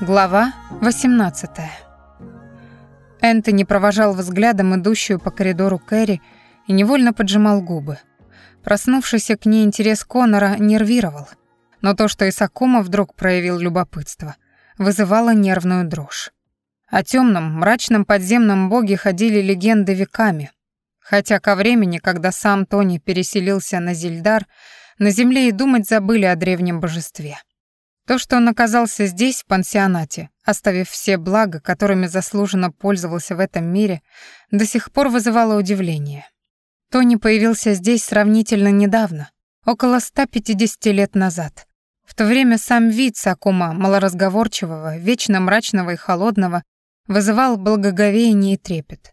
Глава 18. Энтони провожал взглядом идущую по коридору Кэрри и невольно поджимал губы. Проснувшийся к ней интерес Конора нервировал, но то, что Исакума вдруг проявил любопытство, вызывало нервную дрожь. О темном, мрачном подземном боге ходили легенды веками, хотя ко времени, когда сам Тони переселился на Зильдар, на земле и думать забыли о древнем божестве. То, что он оказался здесь, в пансионате, оставив все блага, которыми заслуженно пользовался в этом мире, до сих пор вызывало удивление. Тони появился здесь сравнительно недавно, около 150 лет назад. В то время сам вид Сакума, малоразговорчивого, вечно мрачного и холодного, вызывал благоговение и трепет.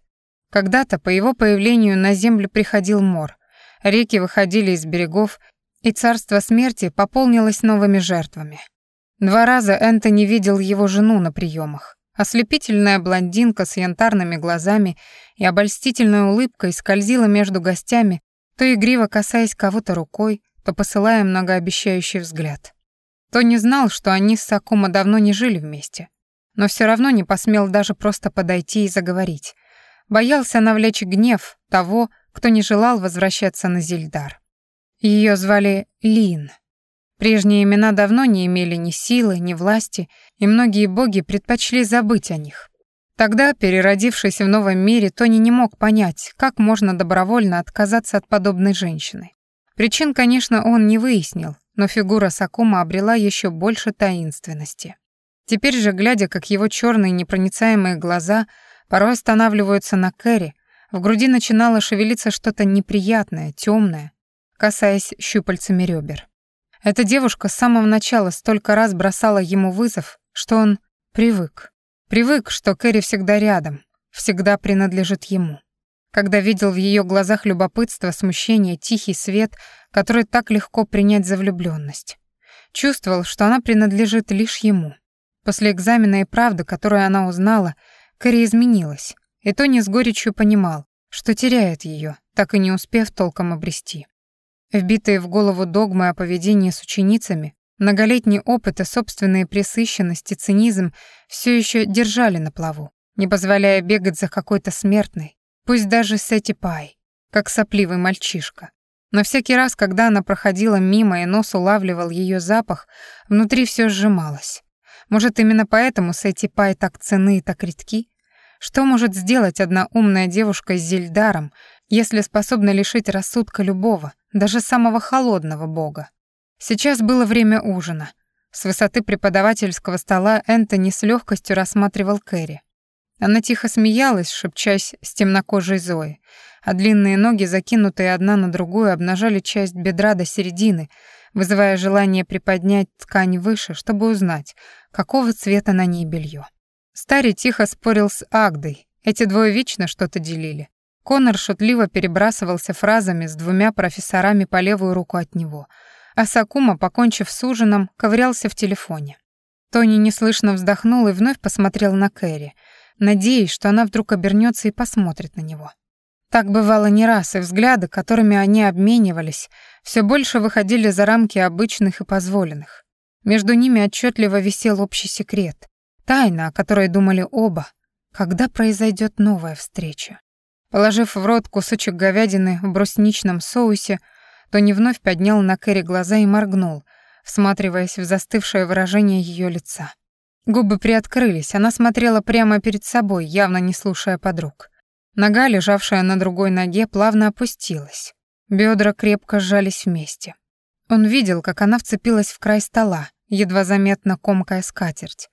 Когда-то по его появлению на землю приходил мор, реки выходили из берегов, и царство смерти пополнилось новыми жертвами. Два раза Энтони видел его жену на приемах. Ослепительная блондинка с янтарными глазами и обольстительной улыбкой скользила между гостями, то игриво касаясь кого-то рукой, то посылая многообещающий взгляд. То не знал, что они с Сакума давно не жили вместе, но все равно не посмел даже просто подойти и заговорить. Боялся навлечь гнев того, кто не желал возвращаться на Зильдар. Ее звали Лин — Прежние имена давно не имели ни силы, ни власти, и многие боги предпочли забыть о них. Тогда, переродившись в новом мире, Тони не мог понять, как можно добровольно отказаться от подобной женщины. Причин, конечно, он не выяснил, но фигура Сакума обрела еще больше таинственности. Теперь же, глядя, как его черные непроницаемые глаза порой останавливаются на Кэрри, в груди начинало шевелиться что-то неприятное, темное, касаясь щупальцами ребер. Эта девушка с самого начала столько раз бросала ему вызов, что он привык. Привык, что Кэрри всегда рядом, всегда принадлежит ему. Когда видел в ее глазах любопытство, смущение, тихий свет, который так легко принять за влюбленность. Чувствовал, что она принадлежит лишь ему. После экзамена и правды, которую она узнала, Кэрри изменилась, и Тони с горечью понимал, что теряет ее, так и не успев толком обрести. Вбитые в голову догмы о поведении с ученицами, многолетний опыт и собственная пресыщенность и цинизм все еще держали на плаву, не позволяя бегать за какой-то смертной, пусть даже с эти пай, как сопливый мальчишка. Но всякий раз, когда она проходила мимо и нос улавливал ее запах, внутри все сжималось. Может, именно поэтому Сэти Пай так ценны и так редки? Что может сделать одна умная девушка с Зельдаром, если способна лишить рассудка любого, даже самого холодного бога. Сейчас было время ужина. С высоты преподавательского стола Энтони с легкостью рассматривал Кэрри. Она тихо смеялась, шепчась с темнокожей Зои, а длинные ноги, закинутые одна на другую, обнажали часть бедра до середины, вызывая желание приподнять ткань выше, чтобы узнать, какого цвета на ней белье. Старый тихо спорил с Агдой, эти двое вечно что-то делили. Конор шутливо перебрасывался фразами с двумя профессорами по левую руку от него, а Сакума, покончив с ужином, ковырялся в телефоне. Тони неслышно вздохнул и вновь посмотрел на Кэрри, надеясь, что она вдруг обернется и посмотрит на него. Так бывало не раз, и взгляды, которыми они обменивались, все больше выходили за рамки обычных и позволенных. Между ними отчетливо висел общий секрет, тайна, о которой думали оба, когда произойдет новая встреча. Положив в рот кусочек говядины в брусничном соусе, Тони вновь поднял на Кэрри глаза и моргнул, всматриваясь в застывшее выражение ее лица. Губы приоткрылись, она смотрела прямо перед собой, явно не слушая подруг. Нога, лежавшая на другой ноге, плавно опустилась. Бедра крепко сжались вместе. Он видел, как она вцепилась в край стола, едва заметно комкая скатерть.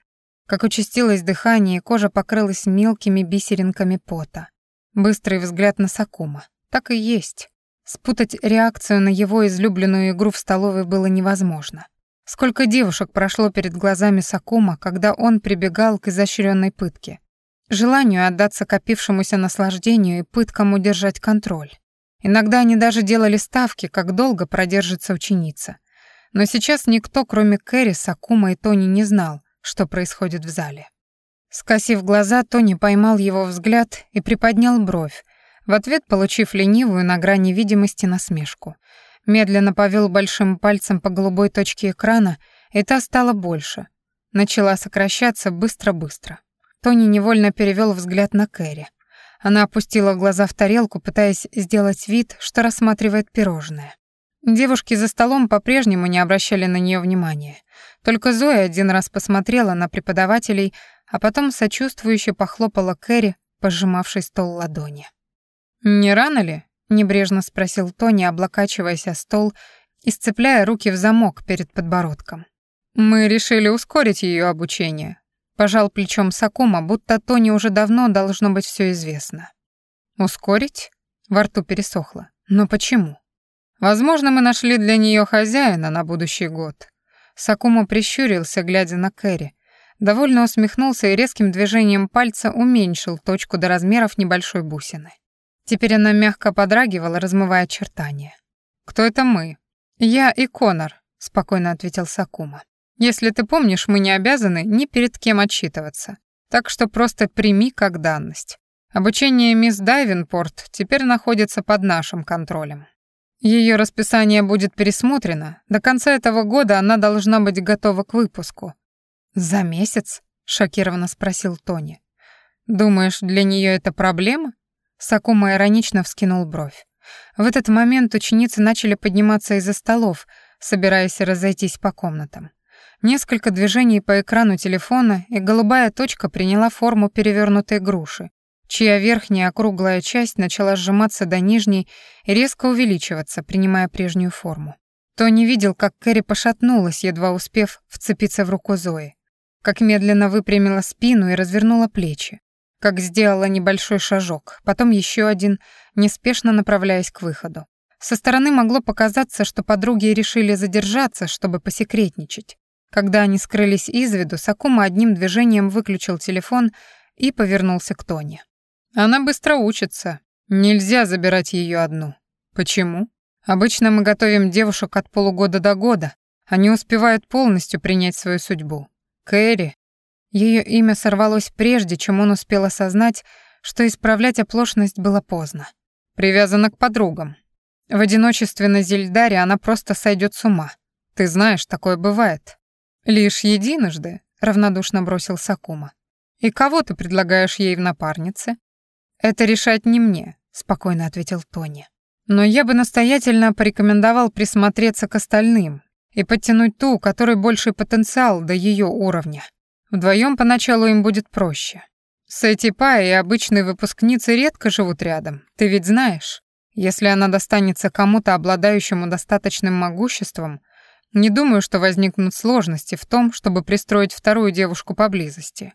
Как участилось дыхание, кожа покрылась мелкими бисеринками пота. Быстрый взгляд на Сакума. Так и есть. Спутать реакцию на его излюбленную игру в столовой было невозможно. Сколько девушек прошло перед глазами Сакума, когда он прибегал к изощренной пытке. Желанию отдаться копившемуся наслаждению и пыткам удержать контроль. Иногда они даже делали ставки, как долго продержится ученица. Но сейчас никто, кроме Кэрри, Сакума и Тони, не знал, что происходит в зале. Скосив глаза, Тони поймал его взгляд и приподнял бровь, в ответ получив ленивую на грани видимости насмешку. Медленно повел большим пальцем по голубой точке экрана, и та стала больше. начала сокращаться быстро-быстро. Тони невольно перевел взгляд на Кэрри. Она опустила глаза в тарелку, пытаясь сделать вид, что рассматривает пирожное. Девушки за столом по-прежнему не обращали на нее внимания. Только Зоя один раз посмотрела на преподавателей, а потом сочувствующе похлопала Кэрри, пожимавшей стол ладони. «Не рано ли?» — небрежно спросил Тони, облокачиваясь о стол и сцепляя руки в замок перед подбородком. «Мы решили ускорить ее обучение», — пожал плечом Сакума, будто Тони уже давно должно быть все известно. «Ускорить?» — во рту пересохло. «Но почему?» Возможно, мы нашли для нее хозяина на будущий год. Сакума прищурился, глядя на Кэрри. Довольно усмехнулся и резким движением пальца уменьшил точку до размеров небольшой бусины. Теперь она мягко подрагивала, размывая очертания. «Кто это мы?» «Я и Конор», — спокойно ответил Сакума. «Если ты помнишь, мы не обязаны ни перед кем отчитываться. Так что просто прими как данность. Обучение мисс Дайвенпорт теперь находится под нашим контролем. Ее расписание будет пересмотрено. До конца этого года она должна быть готова к выпуску. За месяц? шокированно спросил Тони. Думаешь, для нее это проблема? Сакума иронично вскинул бровь. В этот момент ученицы начали подниматься из-за столов, собираясь разойтись по комнатам. Несколько движений по экрану телефона, и голубая точка приняла форму перевернутой груши, чья верхняя округлая часть начала сжиматься до нижней и резко увеличиваться, принимая прежнюю форму. Тони видел, как Кэрри пошатнулась, едва успев вцепиться в руку Зои, как медленно выпрямила спину и развернула плечи, как сделала небольшой шажок, потом еще один, неспешно направляясь к выходу. Со стороны могло показаться, что подруги решили задержаться, чтобы посекретничать. Когда они скрылись из виду, Сакума одним движением выключил телефон и повернулся к Тони. Она быстро учится. Нельзя забирать ее одну. Почему? Обычно мы готовим девушек от полугода до года. Они успевают полностью принять свою судьбу. Кэрри. Ее имя сорвалось прежде, чем он успел осознать, что исправлять оплошность было поздно. Привязана к подругам. В одиночестве на Зельдаре она просто сойдет с ума. Ты знаешь, такое бывает. Лишь единожды, равнодушно бросил Сакума. И кого ты предлагаешь ей в напарнице? «Это решать не мне», — спокойно ответил Тони. «Но я бы настоятельно порекомендовал присмотреться к остальным и подтянуть ту, у которой больший потенциал до ее уровня. Вдвоем поначалу им будет проще. Сэти Пай и обычные выпускницы редко живут рядом, ты ведь знаешь. Если она достанется кому-то, обладающему достаточным могуществом, не думаю, что возникнут сложности в том, чтобы пристроить вторую девушку поблизости.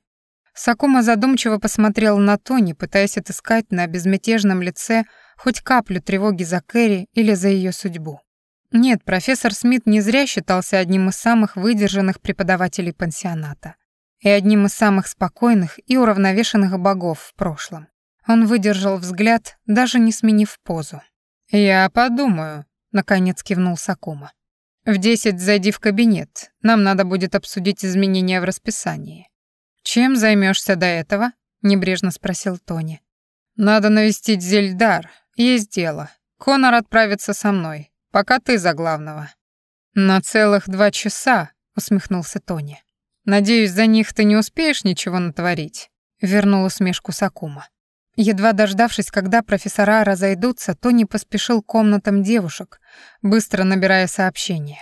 Сакума задумчиво посмотрел на Тони, пытаясь отыскать на безмятежном лице хоть каплю тревоги за Кэрри или за ее судьбу. Нет, профессор Смит не зря считался одним из самых выдержанных преподавателей пансионата и одним из самых спокойных и уравновешенных богов в прошлом. Он выдержал взгляд, даже не сменив позу. «Я подумаю», — наконец кивнул Сакума. «В десять зайди в кабинет, нам надо будет обсудить изменения в расписании». «Чем займешься до этого?» — небрежно спросил Тони. «Надо навестить Зельдар. Есть дело. Конор отправится со мной. Пока ты за главного». «На целых два часа», — усмехнулся Тони. «Надеюсь, за них ты не успеешь ничего натворить?» — вернул усмешку Сакума. Едва дождавшись, когда профессора разойдутся, Тони поспешил к комнатам девушек, быстро набирая сообщение.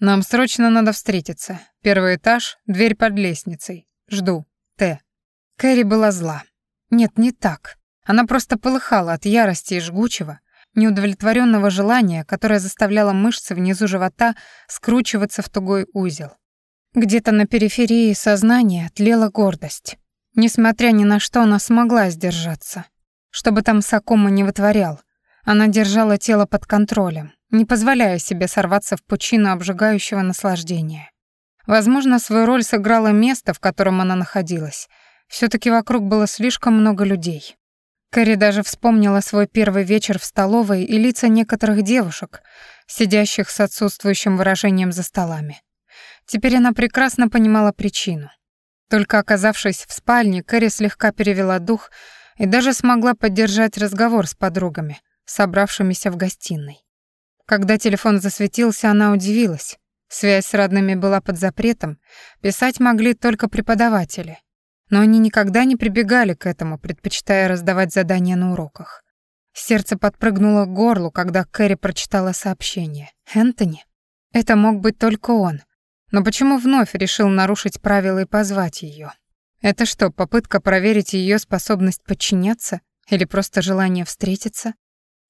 «Нам срочно надо встретиться. Первый этаж, дверь под лестницей. Жду. Т. Кэрри была зла. Нет, не так. Она просто полыхала от ярости и жгучего, неудовлетворенного желания, которое заставляло мышцы внизу живота скручиваться в тугой узел. Где-то на периферии сознания тлела гордость. Несмотря ни на что, она смогла сдержаться. Чтобы там Сакома не вытворял, она держала тело под контролем, не позволяя себе сорваться в пучину обжигающего наслаждения. Возможно, свою роль сыграло место, в котором она находилась. все таки вокруг было слишком много людей. Кэрри даже вспомнила свой первый вечер в столовой и лица некоторых девушек, сидящих с отсутствующим выражением за столами. Теперь она прекрасно понимала причину. Только оказавшись в спальне, Кэрри слегка перевела дух и даже смогла поддержать разговор с подругами, собравшимися в гостиной. Когда телефон засветился, она удивилась. Связь с родными была под запретом, писать могли только преподаватели. Но они никогда не прибегали к этому, предпочитая раздавать задания на уроках. Сердце подпрыгнуло к горлу, когда Кэрри прочитала сообщение. «Энтони? Это мог быть только он. Но почему вновь решил нарушить правила и позвать ее? Это что, попытка проверить ее способность подчиняться? Или просто желание встретиться?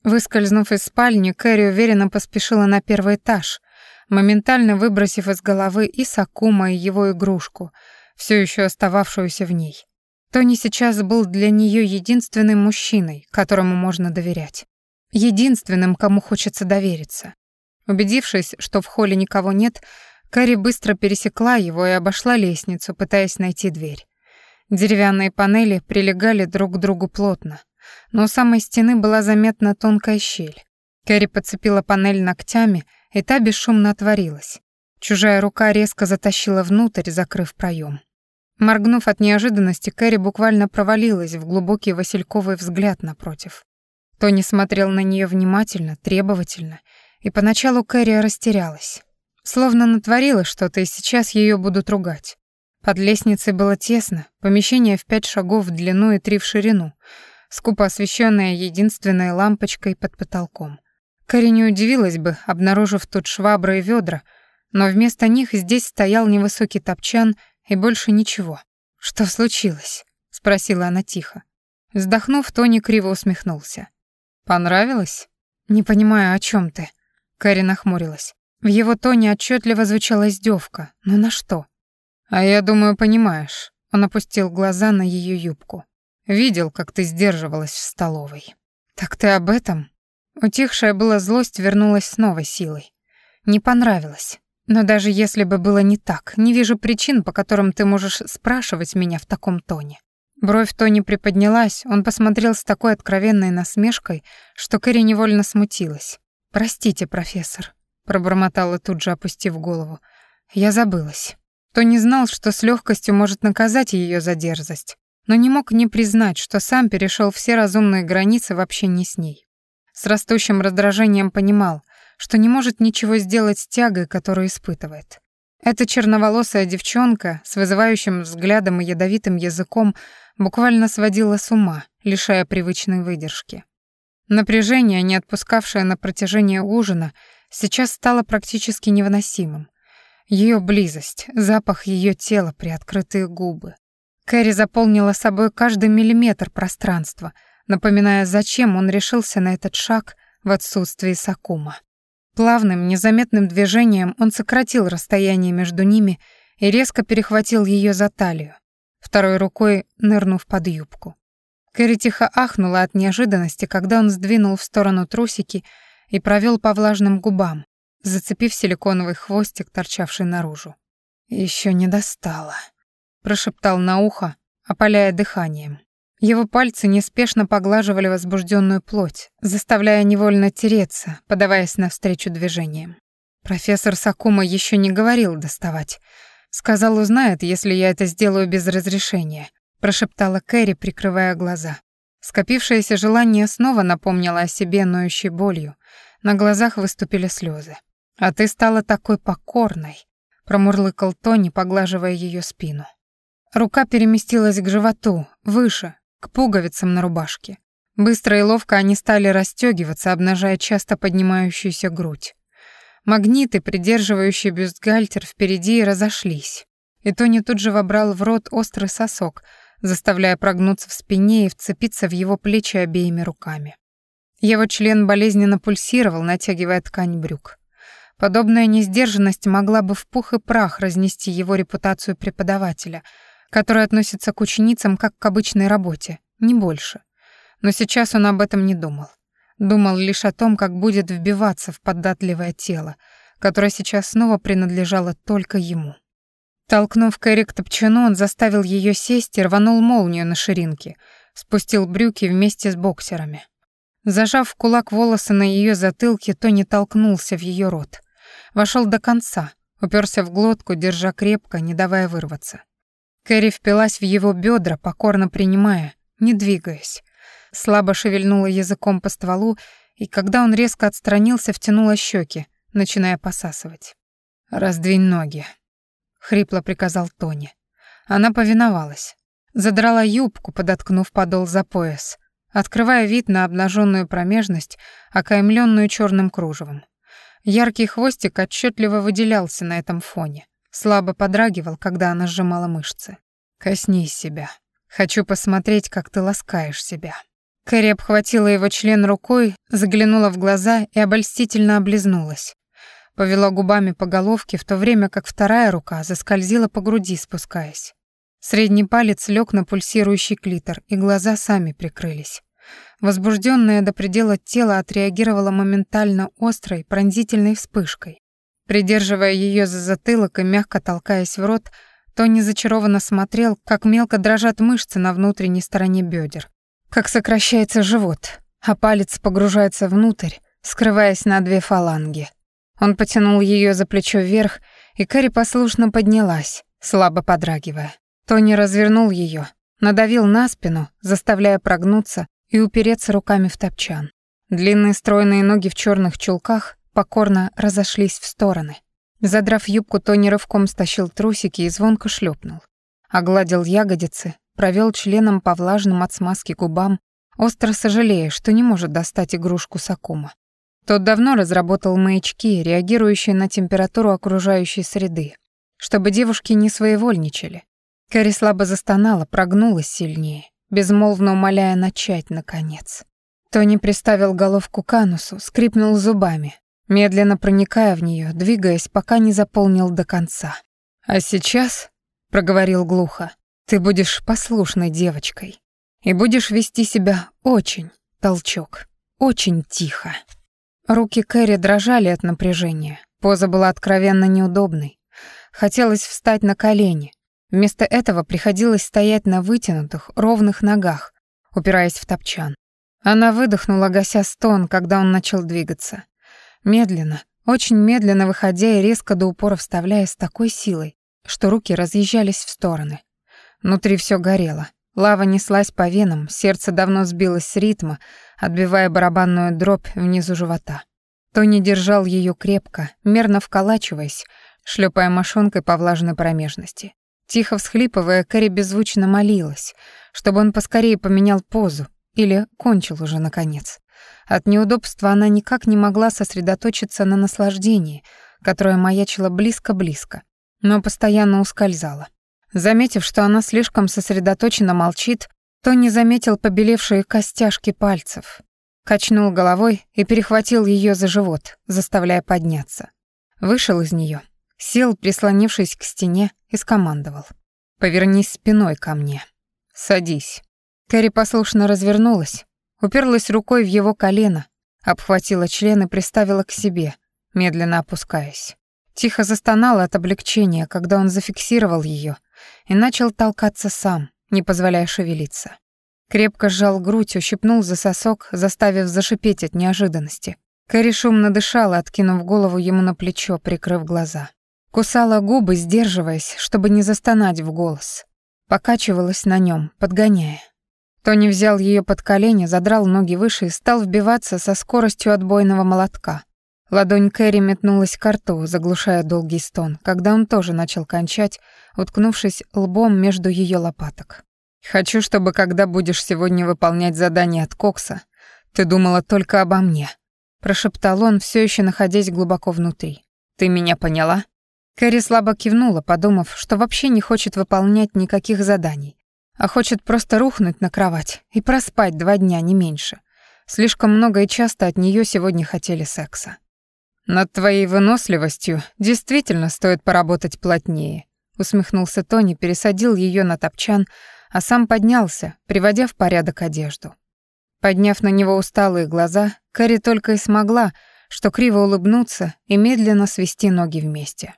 Выскользнув из спальни, Кэрри уверенно поспешила на первый этаж, моментально выбросив из головы и Сакума, и его игрушку, все еще остававшуюся в ней. Тони сейчас был для нее единственным мужчиной, которому можно доверять. Единственным, кому хочется довериться. Убедившись, что в холле никого нет, Кэрри быстро пересекла его и обошла лестницу, пытаясь найти дверь. Деревянные панели прилегали друг к другу плотно, но у самой стены была заметна тонкая щель. Кэрри подцепила панель ногтями и та бесшумно отворилась. Чужая рука резко затащила внутрь, закрыв проем. Моргнув от неожиданности, Кэрри буквально провалилась в глубокий васильковый взгляд напротив. Тони смотрел на нее внимательно, требовательно, и поначалу Кэрри растерялась. Словно натворила что-то, и сейчас ее будут ругать. Под лестницей было тесно, помещение в пять шагов в длину и три в ширину, скупо освещенное единственной лампочкой под потолком. Кэрри не удивилась бы, обнаружив тут швабры и ведра, но вместо них здесь стоял невысокий топчан и больше ничего. «Что случилось?» — спросила она тихо. Вздохнув, Тони криво усмехнулся. «Понравилось?» «Не понимаю, о чем ты?» Кэрри нахмурилась. В его тоне отчетливо звучала издевка. Но на что? «А я думаю, понимаешь». Он опустил глаза на ее юбку. «Видел, как ты сдерживалась в столовой». «Так ты об этом?» Утихшая была злость вернулась с новой силой. Не понравилось. Но даже если бы было не так, не вижу причин, по которым ты можешь спрашивать меня в таком тоне. Бровь Тони приподнялась, он посмотрел с такой откровенной насмешкой, что Кэрри невольно смутилась. «Простите, профессор», — пробормотала тут же, опустив голову. «Я забылась». Тони знал, что с легкостью может наказать ее за дерзость, но не мог не признать, что сам перешел все разумные границы в общении с ней. С растущим раздражением понимал, что не может ничего сделать с тягой, которую испытывает. Эта черноволосая девчонка с вызывающим взглядом и ядовитым языком буквально сводила с ума, лишая привычной выдержки. Напряжение, не отпускавшее на протяжении ужина, сейчас стало практически невыносимым. Ее близость, запах ее тела, приоткрытые губы. Кэрри заполнила собой каждый миллиметр пространства — напоминая, зачем он решился на этот шаг в отсутствии Сакума. Плавным, незаметным движением он сократил расстояние между ними и резко перехватил ее за талию, второй рукой нырнув под юбку. Кэрри тихо ахнула от неожиданности, когда он сдвинул в сторону трусики и провел по влажным губам, зацепив силиконовый хвостик, торчавший наружу. Еще не достала», — прошептал на ухо, опаляя дыханием. Его пальцы неспешно поглаживали возбужденную плоть, заставляя невольно тереться, подаваясь навстречу движениям. Профессор Сакума еще не говорил доставать. Сказал, узнает, если я это сделаю без разрешения, прошептала Кэрри, прикрывая глаза. Скопившееся желание снова напомнило о себе ноющей болью. На глазах выступили слезы. «А ты стала такой покорной», — промурлыкал Тони, поглаживая ее спину. Рука переместилась к животу, выше, к пуговицам на рубашке. Быстро и ловко они стали расстёгиваться, обнажая часто поднимающуюся грудь. Магниты, придерживающие бюстгальтер впереди, разошлись. И Тони тут же вобрал в рот острый сосок, заставляя прогнуться в спине и вцепиться в его плечи обеими руками. Его член болезненно пульсировал, натягивая ткань брюк. Подобная несдержанность могла бы в пух и прах разнести его репутацию преподавателя — который относится к ученицам как к обычной работе, не больше. Но сейчас он об этом не думал. Думал лишь о том, как будет вбиваться в податливое тело, которое сейчас снова принадлежало только ему. Толкнув Кэрри к топчану, он заставил ее сесть и рванул молнию на ширинке, спустил брюки вместе с боксерами. Зажав в кулак волосы на ее затылке, Тони толкнулся в ее рот. Вошел до конца, уперся в глотку, держа крепко, не давая вырваться. Кэрри впилась в его бедра, покорно принимая, не двигаясь. Слабо шевельнула языком по стволу, и когда он резко отстранился, втянула щеки, начиная посасывать. «Раздвинь ноги», — хрипло приказал Тони. Она повиновалась. Задрала юбку, подоткнув подол за пояс, открывая вид на обнаженную промежность, окаймленную черным кружевом. Яркий хвостик отчетливо выделялся на этом фоне, слабо подрагивал, когда она сжимала мышцы. «Коснись себя. Хочу посмотреть, как ты ласкаешь себя». Кэрри обхватила его член рукой, заглянула в глаза и обольстительно облизнулась. Повела губами по головке, в то время как вторая рука заскользила по груди, спускаясь. Средний палец лег на пульсирующий клитор, и глаза сами прикрылись. Возбужденное до предела тело отреагировало моментально острой, пронзительной вспышкой. Придерживая ее за затылок и мягко толкаясь в рот, Тони зачарованно смотрел, как мелко дрожат мышцы на внутренней стороне бедер, как сокращается живот, а палец погружается внутрь, скрываясь на две фаланги. Он потянул ее за плечо вверх, и Кэрри послушно поднялась, слабо подрагивая. Тони развернул ее, надавил на спину, заставляя прогнуться и упереться руками в топчан. Длинные стройные ноги в черных чулках покорно разошлись в стороны. Задрав юбку, Тони рывком стащил трусики и звонко шлепнул. Огладил ягодицы, провел членом по влажным от смазки губам, остро сожалея, что не может достать игрушку Сакума. Тот давно разработал маячки, реагирующие на температуру окружающей среды, чтобы девушки не своевольничали. Кэрри слабо застонала, прогнулась сильнее, безмолвно умоляя начать, наконец. Тони приставил головку к анусу, скрипнул зубами, медленно проникая в нее, двигаясь, пока не заполнил до конца. «А сейчас», — проговорил глухо, — «ты будешь послушной девочкой и будешь вести себя очень, толчок, очень тихо». Руки Кэрри дрожали от напряжения. Поза была откровенно неудобной. Хотелось встать на колени. Вместо этого приходилось стоять на вытянутых, ровных ногах, упираясь в топчан. Она выдохнула, гася стон, когда он начал двигаться. Медленно, очень медленно выходя и резко до упора вставляя с такой силой, что руки разъезжались в стороны. Внутри все горело. Лава неслась по венам, сердце давно сбилось с ритма, отбивая барабанную дробь внизу живота. Тони держал ее крепко, мерно вколачиваясь, шлепая мошонкой по влажной промежности. Тихо всхлипывая, Кэрри беззвучно молилась, чтобы он поскорее поменял позу или кончил уже наконец. От неудобства она никак не могла сосредоточиться на наслаждении, которое маячило близко-близко, но постоянно ускользало. Заметив, что она слишком сосредоточенно молчит, Тони заметил побелевшие костяшки пальцев, качнул головой и перехватил ее за живот, заставляя подняться. Вышел из нее, сел, прислонившись к стене, и скомандовал. «Повернись спиной ко мне. Садись». Кэрри послушно развернулась, уперлась рукой в его колено, обхватила член и приставила к себе, медленно опускаясь. Тихо застонала от облегчения, когда он зафиксировал ее и начал толкаться сам, не позволяя шевелиться. Крепко сжал грудь, ущипнул за сосок, заставив зашипеть от неожиданности. Кэрри шумно дышала, откинув голову ему на плечо, прикрыв глаза. Кусала губы, сдерживаясь, чтобы не застонать в голос. Покачивалась на нем, подгоняя. Тони взял ее под колени, задрал ноги выше и стал вбиваться со скоростью отбойного молотка. Ладонь Кэрри метнулась к рту, заглушая долгий стон, когда он тоже начал кончать, уткнувшись лбом между ее лопаток. «Хочу, чтобы, когда будешь сегодня выполнять задание от Кокса, ты думала только обо мне», — прошептал он, все еще находясь глубоко внутри. «Ты меня поняла?» Кэрри слабо кивнула, подумав, что вообще не хочет выполнять никаких заданий, а хочет просто рухнуть на кровать и проспать два дня, не меньше. Слишком много и часто от нее сегодня хотели секса. «Над твоей выносливостью действительно стоит поработать плотнее», усмехнулся Тони, пересадил ее на топчан, а сам поднялся, приводя в порядок одежду. Подняв на него усталые глаза, Кэрри только и смогла, что криво улыбнуться и медленно свести ноги вместе.